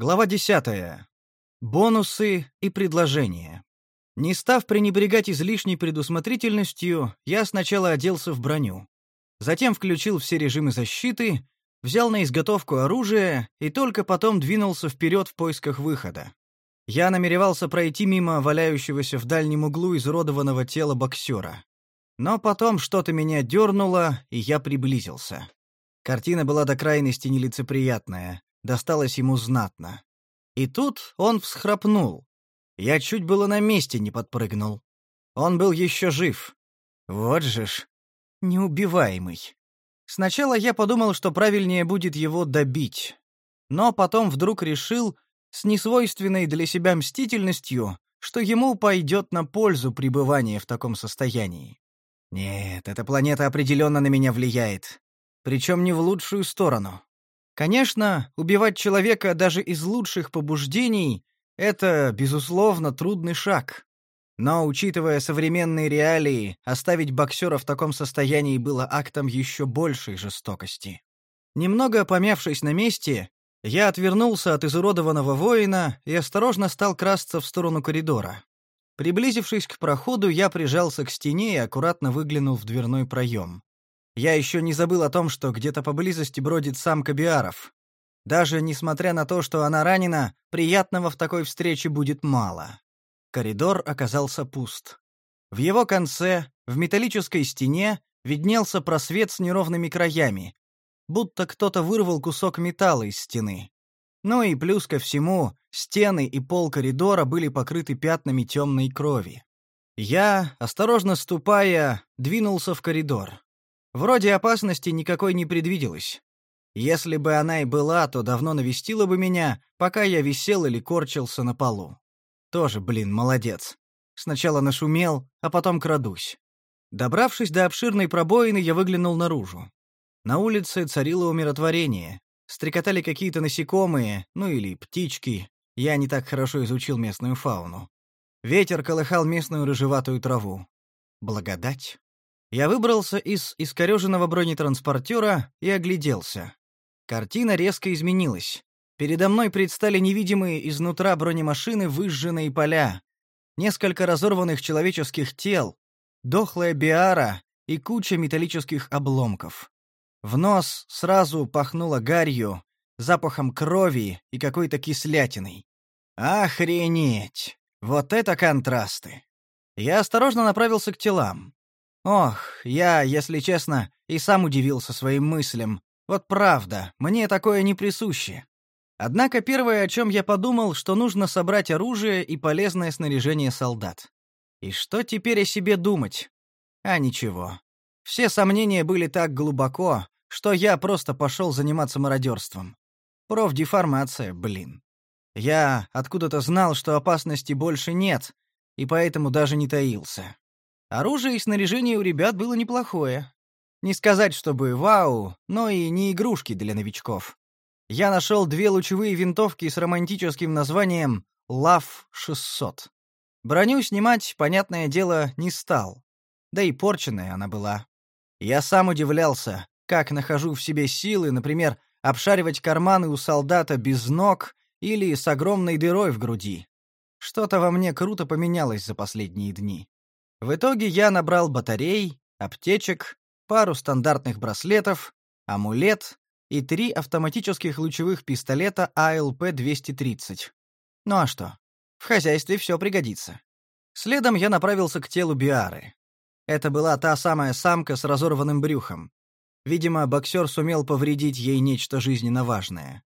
Глава 10. Бонусы и предложения. Не став пренебрегать излишней предусмотрительностью, я сначала оделся в броню. Затем включил все режимы защиты, взял на изготовку оружие и только потом двинулся вперед в поисках выхода. Я намеревался пройти мимо валяющегося в дальнем углу изуродованного тела боксера. Но потом что-то меня дернуло, и я приблизился. Картина была до крайности нелицеприятная досталось ему знатно. И тут он всхрапнул. Я чуть было на месте не подпрыгнул. Он был еще жив. Вот же ж, неубиваемый. Сначала я подумал, что правильнее будет его добить. Но потом вдруг решил, с несвойственной для себя мстительностью, что ему пойдет на пользу пребывание в таком состоянии. Нет, эта планета определенно на меня влияет. Причем не в лучшую сторону. Конечно, убивать человека даже из лучших побуждений — это, безусловно, трудный шаг. Но, учитывая современные реалии, оставить боксера в таком состоянии было актом еще большей жестокости. Немного помявшись на месте, я отвернулся от изуродованного воина и осторожно стал красться в сторону коридора. Приблизившись к проходу, я прижался к стене и аккуратно выглянул в дверной проем. Я еще не забыл о том, что где-то поблизости бродит самка Биаров. Даже несмотря на то, что она ранена, приятного в такой встрече будет мало. Коридор оказался пуст. В его конце, в металлической стене, виднелся просвет с неровными краями, будто кто-то вырвал кусок металла из стены. Ну и плюс ко всему, стены и пол коридора были покрыты пятнами темной крови. Я, осторожно ступая, двинулся в коридор. Вроде опасности никакой не предвиделось. Если бы она и была, то давно навестила бы меня, пока я висел или корчился на полу. Тоже, блин, молодец. Сначала нашумел, а потом крадусь. Добравшись до обширной пробоины, я выглянул наружу. На улице царило умиротворение. Стрекотали какие-то насекомые, ну или птички. Я не так хорошо изучил местную фауну. Ветер колыхал местную рыжеватую траву. Благодать. Я выбрался из искореженного бронетранспортера и огляделся. Картина резко изменилась. Передо мной предстали невидимые изнутра бронемашины выжженные поля, несколько разорванных человеческих тел, дохлая биара и куча металлических обломков. В нос сразу пахнуло гарью, запахом крови и какой-то кислятиной. Охренеть! Вот это контрасты! Я осторожно направился к телам. Ох, я, если честно, и сам удивился своим мыслям. Вот правда, мне такое не присуще. Однако первое, о чем я подумал, что нужно собрать оружие и полезное снаряжение солдат. И что теперь о себе думать? А ничего. Все сомнения были так глубоко, что я просто пошел заниматься мародерством. Профдеформация, блин. Я откуда-то знал, что опасности больше нет, и поэтому даже не таился. Оружие и снаряжение у ребят было неплохое. Не сказать, чтобы вау, но и не игрушки для новичков. Я нашел две лучевые винтовки с романтическим названием «Лав-600». Броню снимать, понятное дело, не стал. Да и порченная она была. Я сам удивлялся, как нахожу в себе силы, например, обшаривать карманы у солдата без ног или с огромной дырой в груди. Что-то во мне круто поменялось за последние дни. В итоге я набрал батарей, аптечек, пару стандартных браслетов, амулет и три автоматических лучевых пистолета АЛП-230. Ну а что? В хозяйстве все пригодится. Следом я направился к телу Биары. Это была та самая самка с разорванным брюхом. Видимо, боксер сумел повредить ей нечто жизненно важное.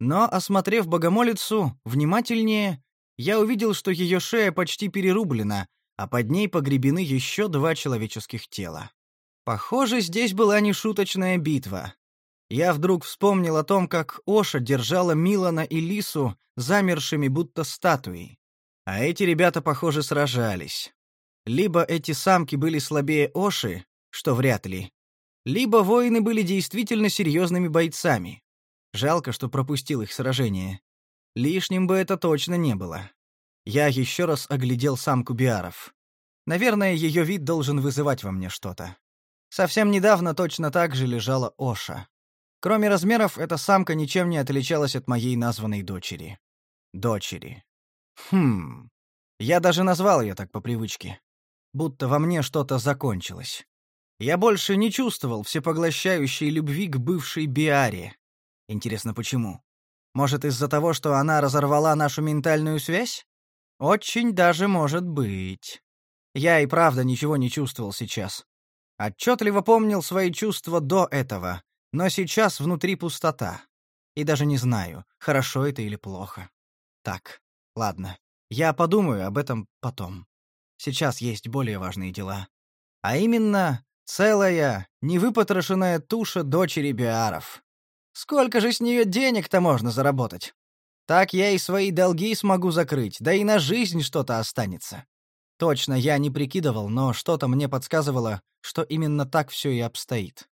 Но, осмотрев богомолицу внимательнее, я увидел, что ее шея почти перерублена, а под ней погребены еще два человеческих тела. Похоже, здесь была нешуточная битва. Я вдруг вспомнил о том, как Оша держала Милана и Лису замершими будто статуи. А эти ребята, похоже, сражались. Либо эти самки были слабее Оши, что вряд ли, либо воины были действительно серьезными бойцами. Жалко, что пропустил их сражение. Лишним бы это точно не было. Я еще раз оглядел самку биаров. Наверное, ее вид должен вызывать во мне что-то. Совсем недавно точно так же лежала Оша. Кроме размеров, эта самка ничем не отличалась от моей названной дочери. Дочери. Хм. Я даже назвал ее так по привычке. Будто во мне что-то закончилось. Я больше не чувствовал всепоглощающей любви к бывшей Биаре. Интересно, почему? Может, из-за того, что она разорвала нашу ментальную связь? Очень даже может быть. Я и правда ничего не чувствовал сейчас. Отчетливо помнил свои чувства до этого, но сейчас внутри пустота. И даже не знаю, хорошо это или плохо. Так, ладно. Я подумаю об этом потом. Сейчас есть более важные дела. А именно, целая, невыпотрошенная туша дочери Биаров. Сколько же с нее денег-то можно заработать? Так я и свои долги смогу закрыть, да и на жизнь что-то останется. Точно я не прикидывал, но что-то мне подсказывало, что именно так все и обстоит.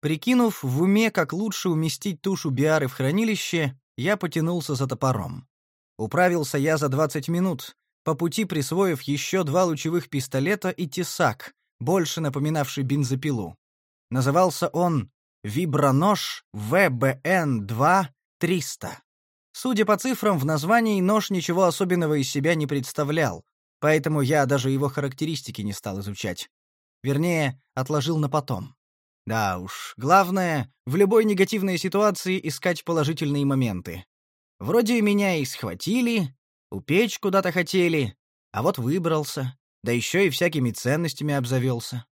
Прикинув в уме, как лучше уместить тушу Биары в хранилище, я потянулся за топором. Управился я за 20 минут, по пути присвоив еще два лучевых пистолета и тесак, больше напоминавший бензопилу. Назывался он Вибронож ВБН-2 300. Судя по цифрам, в названии нож ничего особенного из себя не представлял, поэтому я даже его характеристики не стал изучать. Вернее, отложил на потом. Да уж, главное, в любой негативной ситуации искать положительные моменты. Вроде меня и схватили, упечь куда-то хотели, а вот выбрался, да еще и всякими ценностями обзавелся.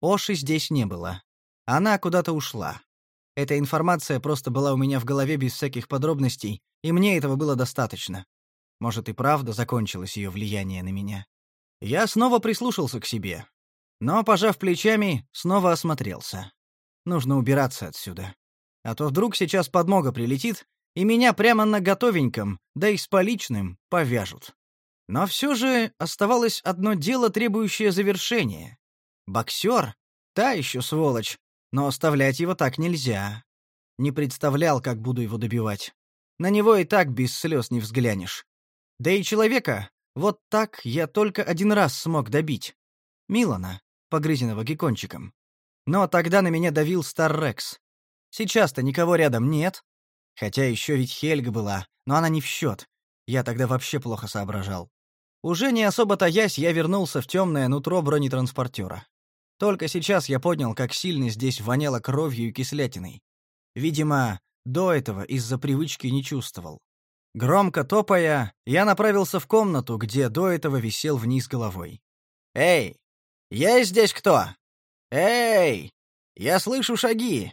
Оши здесь не было. Она куда-то ушла. Эта информация просто была у меня в голове без всяких подробностей, и мне этого было достаточно. Может, и правда закончилось ее влияние на меня. Я снова прислушался к себе. Но, пожав плечами, снова осмотрелся. Нужно убираться отсюда. А то вдруг сейчас подмога прилетит, и меня прямо на готовеньком, да и с поличным, повяжут. Но все же оставалось одно дело, требующее завершения. Боксер — та еще сволочь, но оставлять его так нельзя. Не представлял, как буду его добивать. На него и так без слез не взглянешь. Да и человека вот так я только один раз смог добить. Милана, погрызенного геккончиком. Но тогда на меня давил Старрекс. Сейчас-то никого рядом нет. Хотя еще ведь Хельга была, но она не в счет. Я тогда вообще плохо соображал. Уже не особо таясь, я вернулся в темное нутро бронетранспортера. Только сейчас я понял, как сильно здесь воняло кровью и кислятиной. Видимо, до этого из-за привычки не чувствовал. Громко топая, я направился в комнату, где до этого висел вниз головой. «Эй! Есть здесь кто? Эй! Я слышу шаги!»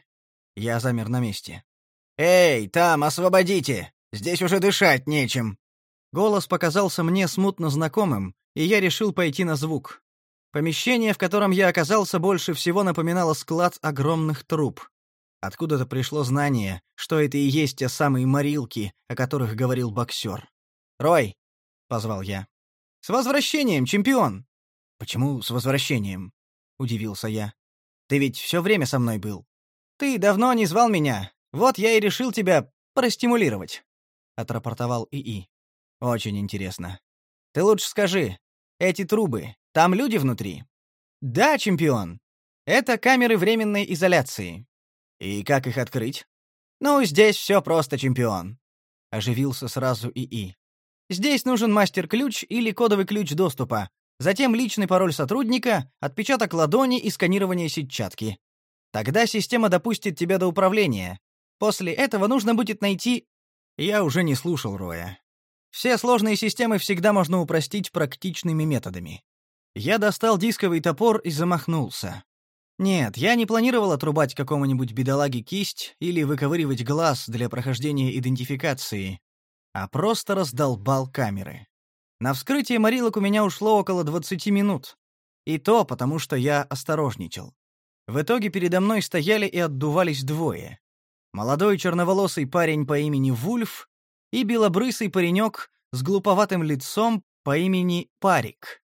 Я замер на месте. «Эй, там, освободите! Здесь уже дышать нечем!» Голос показался мне смутно знакомым, и я решил пойти на звук. Помещение, в котором я оказался, больше всего напоминало склад огромных труб. Откуда-то пришло знание, что это и есть те самые морилки, о которых говорил боксер. «Рой!» — позвал я. «С возвращением, чемпион!» «Почему с возвращением?» — удивился я. «Ты ведь все время со мной был. Ты давно не звал меня. Вот я и решил тебя простимулировать», — отрапортовал ИИ. «Очень интересно. Ты лучше скажи, эти трубы, там люди внутри?» «Да, чемпион. Это камеры временной изоляции». «И как их открыть?» «Ну, здесь все просто, чемпион», — оживился сразу ИИ. «Здесь нужен мастер-ключ или кодовый ключ доступа, затем личный пароль сотрудника, отпечаток ладони и сканирование сетчатки. Тогда система допустит тебя до управления. После этого нужно будет найти...» Я уже не слушал Роя. Все сложные системы всегда можно упростить практичными методами. Я достал дисковый топор и замахнулся. Нет, я не планировал отрубать какому-нибудь бедолаге кисть или выковыривать глаз для прохождения идентификации, а просто раздолбал камеры. На вскрытие морилок у меня ушло около 20 минут. И то потому, что я осторожничал. В итоге передо мной стояли и отдувались двое. Молодой черноволосый парень по имени Вульф и белобрысый паренек с глуповатым лицом по имени Парик.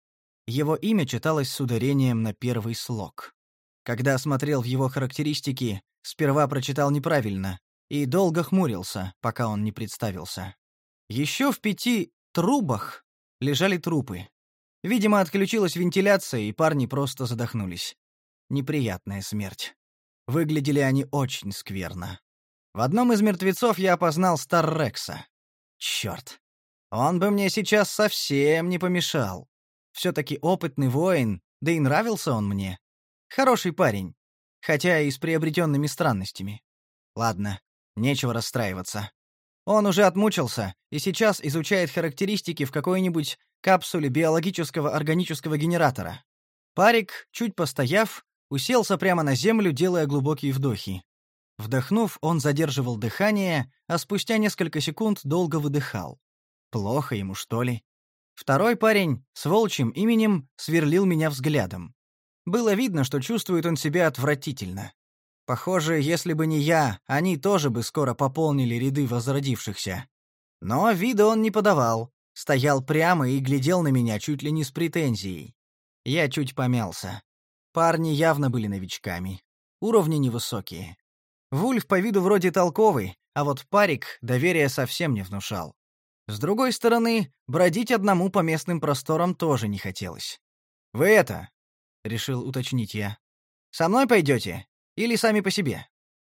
Его имя читалось с ударением на первый слог. Когда смотрел в его характеристики, сперва прочитал неправильно и долго хмурился, пока он не представился. Еще в пяти трубах лежали трупы. Видимо, отключилась вентиляция, и парни просто задохнулись. Неприятная смерть. Выглядели они очень скверно. В одном из мертвецов я опознал Старрекса. Черт. Он бы мне сейчас совсем не помешал. Все-таки опытный воин, да и нравился он мне. Хороший парень, хотя и с приобретенными странностями. Ладно, нечего расстраиваться. Он уже отмучился и сейчас изучает характеристики в какой-нибудь капсуле биологического органического генератора. Парик, чуть постояв, уселся прямо на землю, делая глубокие вдохи. Вдохнув, он задерживал дыхание, а спустя несколько секунд долго выдыхал. Плохо ему, что ли? Второй парень с волчьим именем сверлил меня взглядом. Было видно, что чувствует он себя отвратительно. Похоже, если бы не я, они тоже бы скоро пополнили ряды возродившихся. Но вида он не подавал, стоял прямо и глядел на меня чуть ли не с претензией. Я чуть помялся. Парни явно были новичками. Уровни невысокие. Вульф по виду вроде толковый, а вот парик доверия совсем не внушал. С другой стороны, бродить одному по местным просторам тоже не хотелось. «Вы это...» — решил уточнить я. «Со мной пойдете? Или сами по себе?»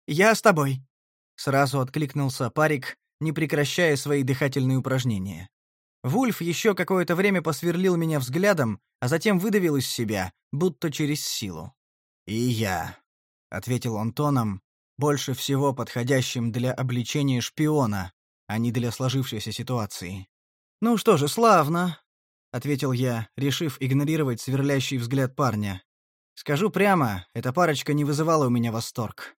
«Я с тобой», — сразу откликнулся парик, не прекращая свои дыхательные упражнения. Вульф еще какое-то время посверлил меня взглядом, а затем выдавил из себя, будто через силу. «И я», — ответил он тоном, больше всего подходящим для обличения шпиона, а не для сложившейся ситуации. «Ну что же, славно», — ответил я, решив игнорировать сверлящий взгляд парня. Скажу прямо, эта парочка не вызывала у меня восторг.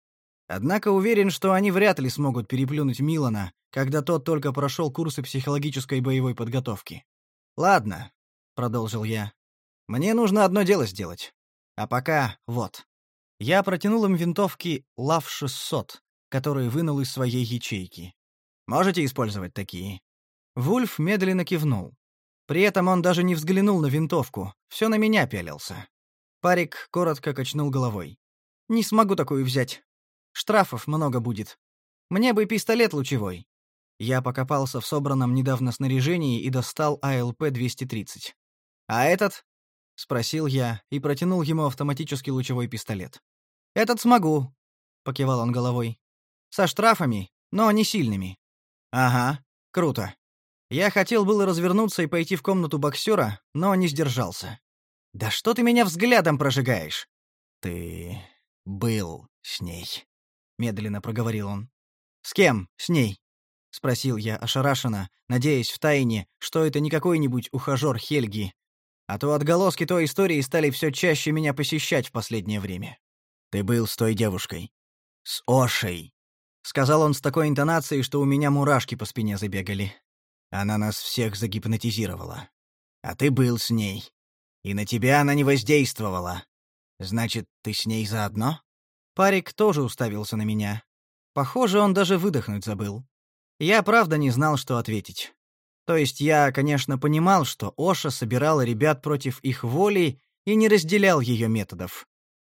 Однако уверен, что они вряд ли смогут переплюнуть Милана, когда тот только прошел курсы психологической боевой подготовки. «Ладно», — продолжил я. «Мне нужно одно дело сделать. А пока вот». Я протянул им винтовки ЛАВ-600, которые вынул из своей ячейки. «Можете использовать такие?» Вульф медленно кивнул. При этом он даже не взглянул на винтовку, все на меня пялился. Парик коротко качнул головой. «Не смогу такую взять. Штрафов много будет. Мне бы пистолет лучевой». Я покопался в собранном недавно снаряжении и достал АЛП-230. «А этот?» — спросил я и протянул ему автоматический лучевой пистолет. «Этот смогу», — покивал он головой. «Со штрафами, но не сильными». «Ага, круто». Я хотел было развернуться и пойти в комнату боксера, но не сдержался. «Да что ты меня взглядом прожигаешь?» «Ты был с ней», — медленно проговорил он. «С кем с ней?» — спросил я ошарашенно, надеясь втайне, что это не какой-нибудь ухажер Хельги, а то отголоски той истории стали все чаще меня посещать в последнее время. «Ты был с той девушкой. С Ошей», — сказал он с такой интонацией, что у меня мурашки по спине забегали. Она нас всех загипнотизировала. А ты был с ней. И на тебя она не воздействовала. Значит, ты с ней заодно? Парик тоже уставился на меня. Похоже, он даже выдохнуть забыл. Я правда не знал, что ответить. То есть я, конечно, понимал, что Оша собирала ребят против их воли и не разделял ее методов.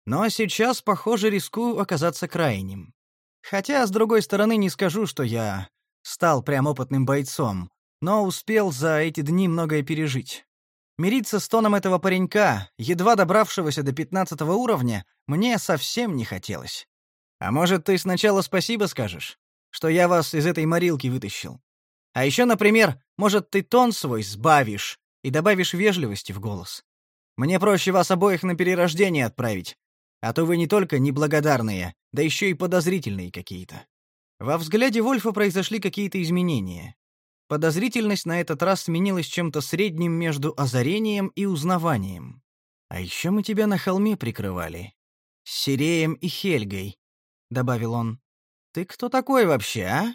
Но сейчас, похоже, рискую оказаться крайним. Хотя, с другой стороны, не скажу, что я стал прям опытным бойцом, но успел за эти дни многое пережить. Мириться с тоном этого паренька, едва добравшегося до пятнадцатого уровня, мне совсем не хотелось. А может, ты сначала спасибо скажешь, что я вас из этой морилки вытащил? А еще, например, может, ты тон свой сбавишь и добавишь вежливости в голос. Мне проще вас обоих на перерождение отправить, а то вы не только неблагодарные, да еще и подозрительные какие-то». Во взгляде Вольфа произошли какие-то изменения. Подозрительность на этот раз сменилась чем-то средним между озарением и узнаванием. «А еще мы тебя на холме прикрывали. С Сиреем и Хельгой», — добавил он. «Ты кто такой вообще, а?»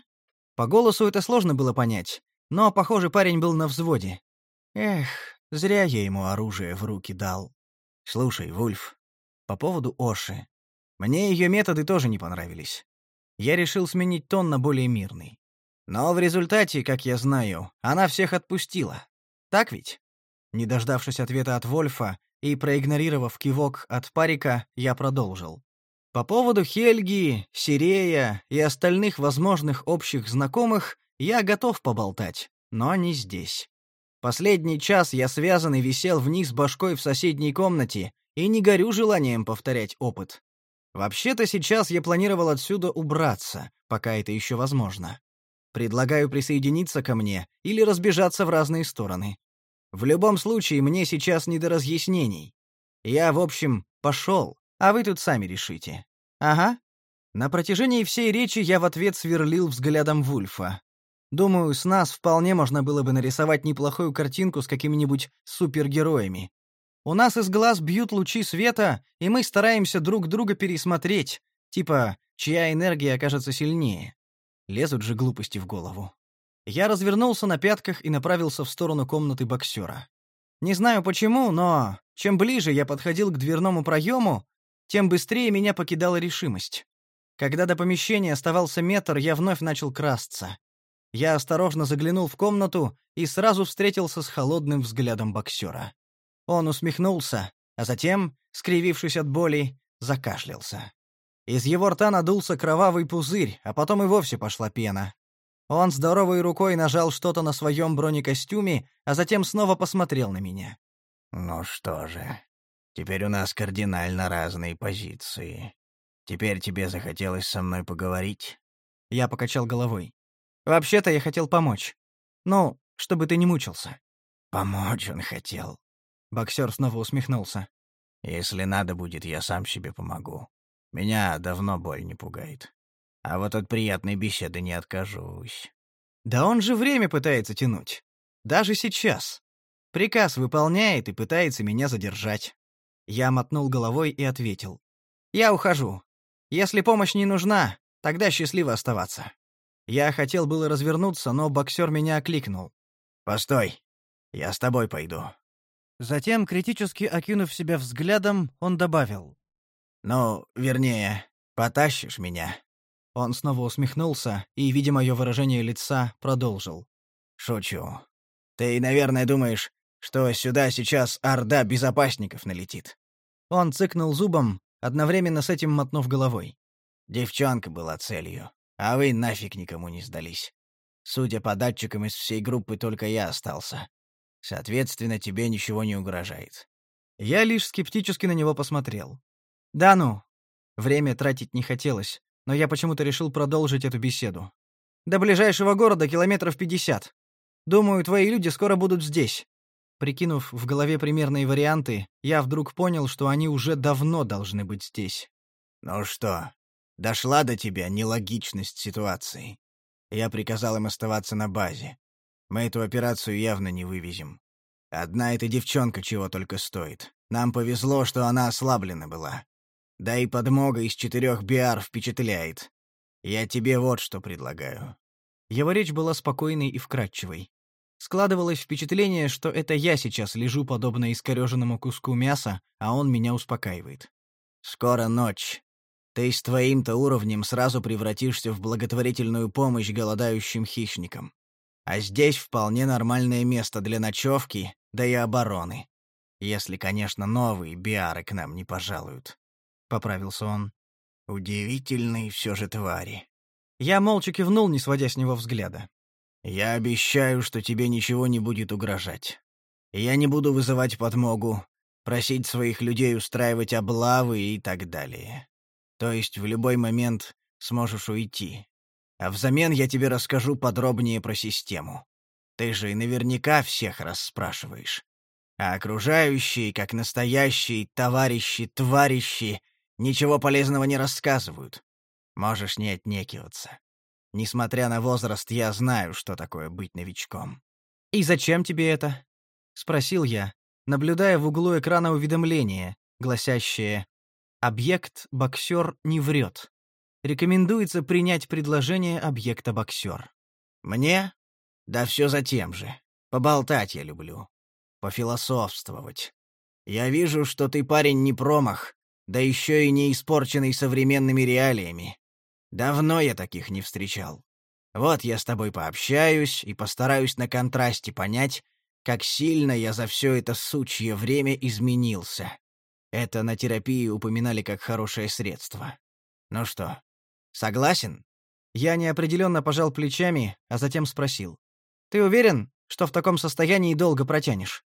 По голосу это сложно было понять, но, похоже, парень был на взводе. Эх, зря я ему оружие в руки дал. Слушай, Вульф, по поводу Оши. Мне ее методы тоже не понравились. Я решил сменить тон на более мирный. Но в результате, как я знаю, она всех отпустила. Так ведь? Не дождавшись ответа от Вольфа и проигнорировав кивок от Парика, я продолжил. По поводу Хельги, Сирея и остальных возможных общих знакомых я готов поболтать, но не здесь. Последний час я связан висел вниз башкой в соседней комнате и не горю желанием повторять опыт. Вообще-то сейчас я планировал отсюда убраться, пока это еще возможно. Предлагаю присоединиться ко мне или разбежаться в разные стороны. В любом случае, мне сейчас не до разъяснений. Я, в общем, пошел, а вы тут сами решите. Ага. На протяжении всей речи я в ответ сверлил взглядом Вульфа. Думаю, с нас вполне можно было бы нарисовать неплохую картинку с какими-нибудь супергероями. У нас из глаз бьют лучи света, и мы стараемся друг друга пересмотреть, типа, чья энергия окажется сильнее. Лезут же глупости в голову. Я развернулся на пятках и направился в сторону комнаты боксера. Не знаю почему, но чем ближе я подходил к дверному проему, тем быстрее меня покидала решимость. Когда до помещения оставался метр, я вновь начал красться. Я осторожно заглянул в комнату и сразу встретился с холодным взглядом боксера. Он усмехнулся, а затем, скривившись от боли, закашлялся. Из его рта надулся кровавый пузырь, а потом и вовсе пошла пена. Он здоровой рукой нажал что-то на своем бронекостюме, а затем снова посмотрел на меня. «Ну что же, теперь у нас кардинально разные позиции. Теперь тебе захотелось со мной поговорить?» Я покачал головой. «Вообще-то я хотел помочь. Ну, чтобы ты не мучился». «Помочь он хотел. Боксер снова усмехнулся. «Если надо будет, я сам себе помогу. Меня давно боль не пугает. А вот от приятной беседы не откажусь». «Да он же время пытается тянуть. Даже сейчас. Приказ выполняет и пытается меня задержать». Я мотнул головой и ответил. «Я ухожу. Если помощь не нужна, тогда счастливо оставаться». Я хотел было развернуться, но боксер меня окликнул. «Постой. Я с тобой пойду». Затем, критически окинув себя взглядом, он добавил. «Ну, вернее, потащишь меня». Он снова усмехнулся и, видя мое выражение лица, продолжил. «Шучу. Ты, наверное, думаешь, что сюда сейчас орда безопасников налетит». Он цыкнул зубом, одновременно с этим мотнув головой. «Девчонка была целью, а вы нафиг никому не сдались. Судя по датчикам, из всей группы только я остался. Соответственно, тебе ничего не угрожает. Я лишь скептически на него посмотрел. Да ну. Время тратить не хотелось, но я почему-то решил продолжить эту беседу. До ближайшего города километров пятьдесят. Думаю, твои люди скоро будут здесь. Прикинув в голове примерные варианты, я вдруг понял, что они уже давно должны быть здесь. Ну что, дошла до тебя нелогичность ситуации. Я приказал им оставаться на базе. Мы эту операцию явно не вывезем. Одна эта девчонка чего только стоит. Нам повезло, что она ослаблена была. Да и подмога из четырех биар впечатляет. Я тебе вот что предлагаю». Его речь была спокойной и вкрадчивой. Складывалось впечатление, что это я сейчас лежу подобно искореженному куску мяса, а он меня успокаивает. «Скоро ночь. Ты с твоим-то уровнем сразу превратишься в благотворительную помощь голодающим хищникам. А здесь вполне нормальное место для ночевки, да и обороны. Если, конечно, новые биары к нам не пожалуют. Поправился он. Удивительные все же твари. Я молча кивнул, не сводя с него взгляда. Я обещаю, что тебе ничего не будет угрожать. Я не буду вызывать подмогу, просить своих людей устраивать облавы и так далее. То есть в любой момент сможешь уйти. А взамен я тебе расскажу подробнее про систему. Ты же наверняка всех расспрашиваешь. А окружающие, как настоящие товарищи, тварищи, ничего полезного не рассказывают. Можешь не отнекиваться. Несмотря на возраст, я знаю, что такое быть новичком. «И зачем тебе это?» — спросил я, наблюдая в углу экрана уведомление, гласящее «Объект боксер не врет». Рекомендуется принять предложение объекта боксер. Мне? Да все за тем же. Поболтать я люблю. Пофилософствовать. Я вижу, что ты парень не промах, да еще и не испорченный современными реалиями. Давно я таких не встречал. Вот я с тобой пообщаюсь и постараюсь на контрасте понять, как сильно я за все это сучье время изменился. Это на терапии упоминали как хорошее средство. Ну что, Согласен?» Я неопределенно пожал плечами, а затем спросил. «Ты уверен, что в таком состоянии долго протянешь?»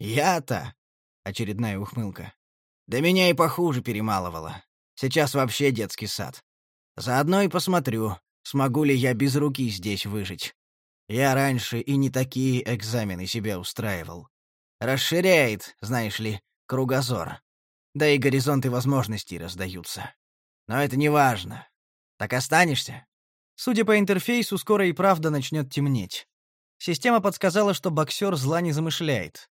«Я-то...» — очередная ухмылка. «Да меня и похуже перемалывало. Сейчас вообще детский сад. Заодно и посмотрю, смогу ли я без руки здесь выжить. Я раньше и не такие экзамены себе устраивал. Расширяет, знаешь ли, кругозор. Да и горизонты возможностей раздаются. Но это не важно. Так останешься? Судя по интерфейсу, скоро и правда начнет темнеть. Система подсказала, что боксер зла не замышляет.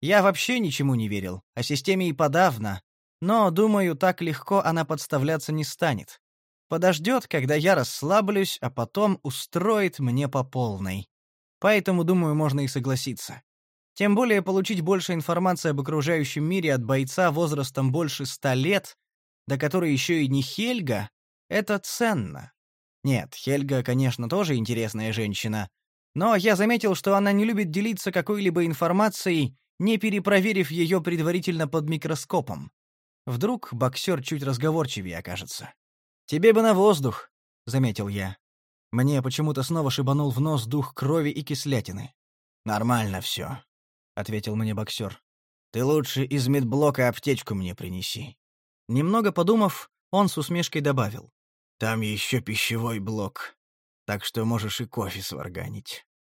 Я вообще ничему не верил, а системе и подавно, но, думаю, так легко она подставляться не станет. Подождет, когда я расслаблюсь, а потом устроит мне по полной. Поэтому, думаю, можно и согласиться. Тем более получить больше информации об окружающем мире от бойца возрастом больше ста лет, до которой еще и не Хельга, это ценно. Нет, Хельга, конечно, тоже интересная женщина, но я заметил, что она не любит делиться какой-либо информацией, не перепроверив ее предварительно под микроскопом. Вдруг боксер чуть разговорчивее окажется. «Тебе бы на воздух», — заметил я. Мне почему-то снова шибанул в нос дух крови и кислятины. «Нормально все», — ответил мне боксер. «Ты лучше из медблока аптечку мне принеси». Немного подумав, он с усмешкой добавил. «Там еще пищевой блок, так что можешь и кофе сварганить».